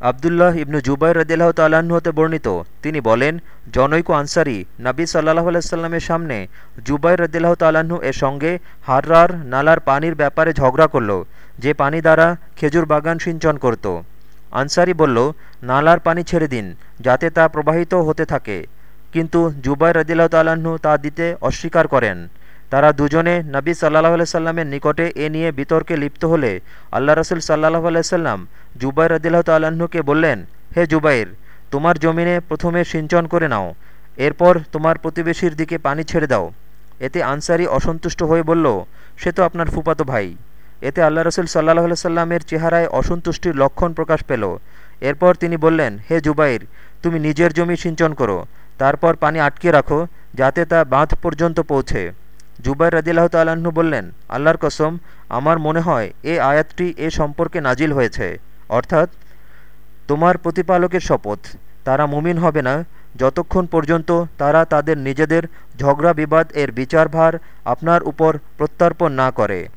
আবদুল্লাহ ইবনু জুবাইর রদিল্লাহ তাল্লাহ্ন হতে বর্ণিত। তিনি বলেন, জনৈক আনসারি নাবী সাল্লাহ আলাইস্লামের সামনে জুবাইর রদিল্লাহ তাল্লাহ্ন এর সঙ্গে হাররার নালার পানির ব্যাপারে ঝগড়া করল, যে পানি দ্বারা খেজুর বাগান সিঞ্চন করত। আনসারি বলল, নালার পানি ছেড়ে দিন, যাতে তা প্রবাহিত হতে থাকে। কিন্তু জুবাইর রদিল্লাহ তাল্লাহ্ন তা দিতে অস্বীকার করেন। তারা দুজনে নবী সাল্লাহ আলাইসাল্লামের নিকটে এ নিয়ে বিতর্কে লিপ্ত হলে আল্লাহ রসুল সাল্লাহ আলাইসাল্লাম জুবাইর রদিল্লাহ তাল্লাহ্নকে বললেন, হে জুবাইর, তোমার জমিনে প্রথমে সিঞ্চন করে নাও, এরপর তোমার প্রতিবেশীর দিকে পানি ছেড়ে দাও। এতে আনসারি অসন্তুষ্ট হয়ে বলল, সে তো আপনার ফুপাতো ভাই। এতে আল্লাহ রসুল সাল্লাহ সাল্লামের চেহারায় অসন্তুষ্টির লক্ষণ প্রকাশ পেল। এরপর তিনি বললেন, হে জুবাইর, তুমি নিজের জমি সিঞ্চন করো, তারপর পানি আটকে রাখো, যাতে তা বাঁধ পর্যন্ত পৌঁছে। জুবাইর রদিল্লাহ তাল্লাহ্ন বললেন, আল্লাহর কসম, আমার মনে হয় এ আয়াতটি এ সম্পর্কে নাজিল হয়েছে। অর্থাৎ, তোমার প্রতিপালকের শপথ। তারা মুমিন হবে না। যতক্ষণ পর্যন্ত তারা তাদের নিজেদের ঝগড়া বিবাদ এর বিচারভার আপনার উপর প্রত্যর্পণ না করে।